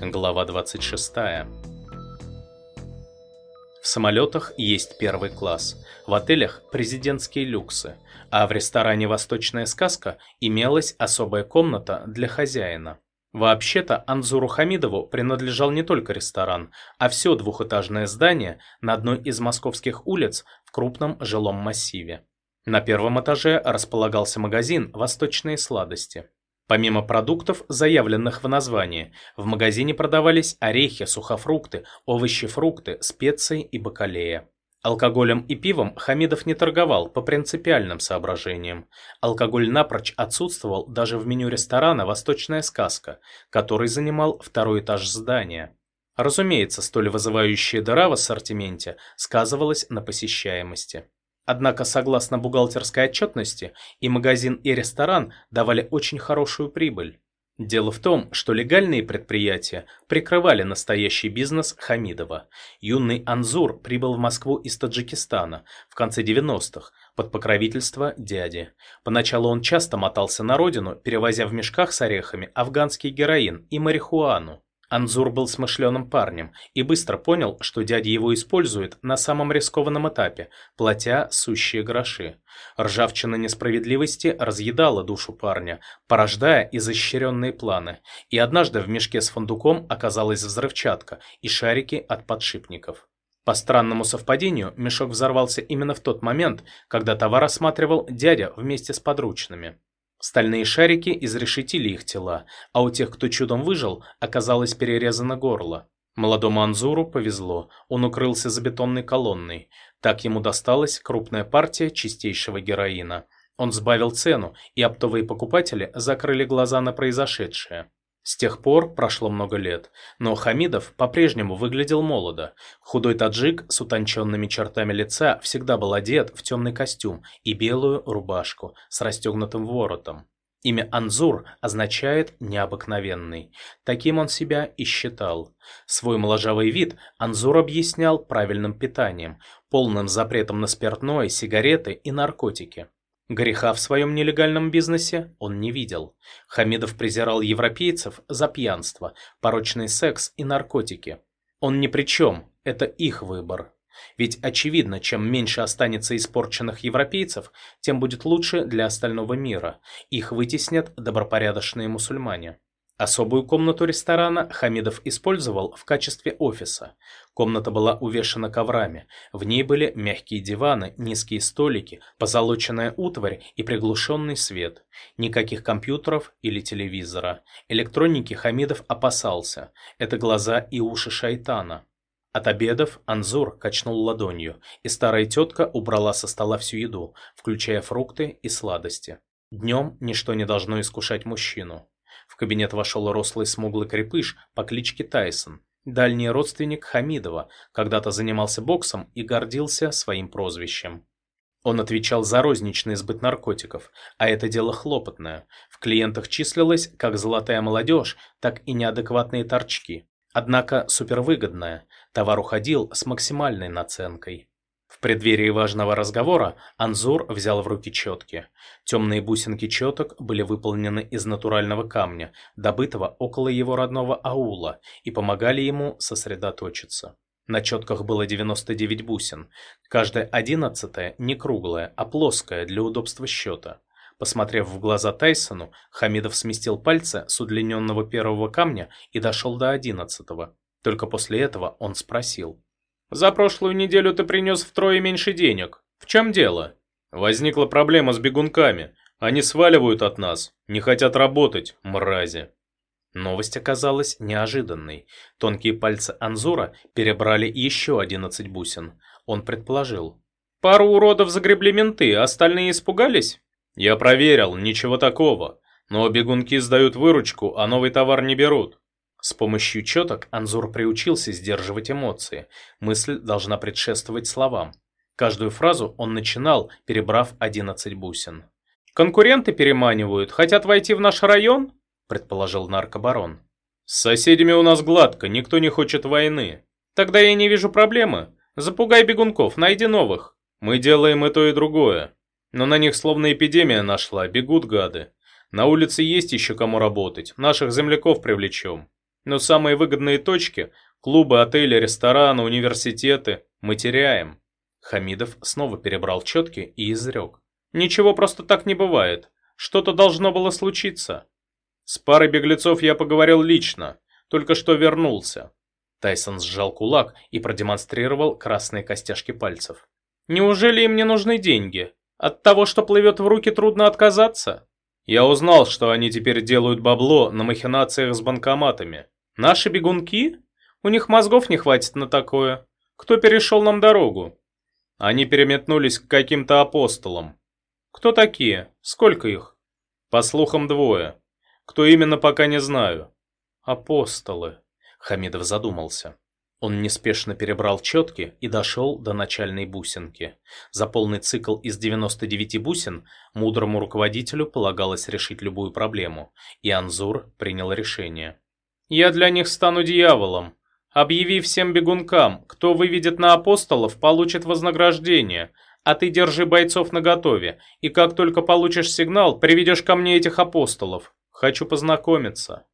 Глава 26. В самолетах есть первый класс, в отелях президентские люксы, а в ресторане «Восточная сказка» имелась особая комната для хозяина. Вообще-то Анзуру Хамидову принадлежал не только ресторан, а все двухэтажное здание на одной из московских улиц в крупном жилом массиве. На первом этаже располагался магазин «Восточные сладости». Помимо продуктов, заявленных в названии, в магазине продавались орехи, сухофрукты, овощи, фрукты, специи и бакалея. Алкоголем и пивом Хамидов не торговал по принципиальным соображениям. Алкоголь напрочь отсутствовал даже в меню ресторана «Восточная сказка», который занимал второй этаж здания. Разумеется, столь вызывающая дыра в ассортименте сказывалась на посещаемости. Однако, согласно бухгалтерской отчетности, и магазин, и ресторан давали очень хорошую прибыль. Дело в том, что легальные предприятия прикрывали настоящий бизнес Хамидова. Юный Анзур прибыл в Москву из Таджикистана в конце 90-х под покровительство дяди. Поначалу он часто мотался на родину, перевозя в мешках с орехами афганский героин и марихуану. Анзур был смышленым парнем и быстро понял, что дядя его использует на самом рискованном этапе, платя сущие гроши. Ржавчина несправедливости разъедала душу парня, порождая изощренные планы. И однажды в мешке с фундуком оказалась взрывчатка и шарики от подшипников. По странному совпадению, мешок взорвался именно в тот момент, когда товар осматривал дядя вместе с подручными. Стальные шарики изрешетили их тела, а у тех, кто чудом выжил, оказалось перерезано горло. Молодому Анзуру повезло, он укрылся за бетонной колонной. Так ему досталась крупная партия чистейшего героина. Он сбавил цену, и оптовые покупатели закрыли глаза на произошедшее. С тех пор прошло много лет, но Хамидов по-прежнему выглядел молодо. Худой таджик с утонченными чертами лица всегда был одет в темный костюм и белую рубашку с расстегнутым воротом. Имя Анзур означает «необыкновенный». Таким он себя и считал. Свой моложавый вид Анзур объяснял правильным питанием, полным запретом на спиртное, сигареты и наркотики. Греха в своем нелегальном бизнесе он не видел. Хамидов презирал европейцев за пьянство, порочный секс и наркотики. Он ни при чем, это их выбор. Ведь очевидно, чем меньше останется испорченных европейцев, тем будет лучше для остального мира. Их вытеснят добропорядочные мусульмане. Особую комнату ресторана Хамидов использовал в качестве офиса. Комната была увешана коврами. В ней были мягкие диваны, низкие столики, позолоченная утварь и приглушенный свет. Никаких компьютеров или телевизора. Электроники Хамидов опасался. Это глаза и уши шайтана. От обедов Анзур качнул ладонью, и старая тетка убрала со стола всю еду, включая фрукты и сладости. Днем ничто не должно искушать мужчину. В кабинет вошел рослый смуглый крепыш по кличке Тайсон, дальний родственник Хамидова, когда-то занимался боксом и гордился своим прозвищем. Он отвечал за розничный сбыт наркотиков, а это дело хлопотное. В клиентах числилось как золотая молодежь, так и неадекватные торчки. Однако супервыгодное, товар уходил с максимальной наценкой. В преддверии важного разговора Анзур взял в руки четки. Темные бусинки четок были выполнены из натурального камня, добытого около его родного аула, и помогали ему сосредоточиться. На четках было 99 бусин. Каждая одиннадцатая не круглая, а плоская для удобства счета. Посмотрев в глаза Тайсону, Хамидов сместил пальцы с удлиненного первого камня и дошел до одиннадцатого. Только после этого он спросил. За прошлую неделю ты принес втрое меньше денег. В чем дело? Возникла проблема с бегунками. Они сваливают от нас, не хотят работать, мрази. Новость оказалась неожиданной. Тонкие пальцы Анзура перебрали еще одиннадцать бусин. Он предположил. «Пару уродов загребли менты, остальные испугались?» «Я проверил, ничего такого. Но бегунки сдают выручку, а новый товар не берут. С помощью четок Анзур приучился сдерживать эмоции. Мысль должна предшествовать словам. Каждую фразу он начинал, перебрав 11 бусин. «Конкуренты переманивают, хотят войти в наш район?» – предположил наркобарон. «С соседями у нас гладко, никто не хочет войны. Тогда я не вижу проблемы. Запугай бегунков, найди новых. Мы делаем и то, и другое. Но на них словно эпидемия нашла, бегут гады. На улице есть еще кому работать, наших земляков привлечем. Но самые выгодные точки – клубы, отели, рестораны, университеты – мы теряем. Хамидов снова перебрал четки и изрек. Ничего просто так не бывает. Что-то должно было случиться. С парой беглецов я поговорил лично. Только что вернулся. Тайсон сжал кулак и продемонстрировал красные костяшки пальцев. Неужели им не нужны деньги? От того, что плывет в руки, трудно отказаться? Я узнал, что они теперь делают бабло на махинациях с банкоматами. Наши бегунки? У них мозгов не хватит на такое. Кто перешел нам дорогу? Они переметнулись к каким-то апостолам. Кто такие? Сколько их? По слухам, двое. Кто именно, пока не знаю. Апостолы. Хамидов задумался. Он неспешно перебрал четки и дошел до начальной бусинки. За полный цикл из 99 бусин мудрому руководителю полагалось решить любую проблему, и Анзур принял решение. «Я для них стану дьяволом. Объяви всем бегункам, кто выведет на апостолов, получит вознаграждение, а ты держи бойцов наготове, и как только получишь сигнал, приведешь ко мне этих апостолов. Хочу познакомиться».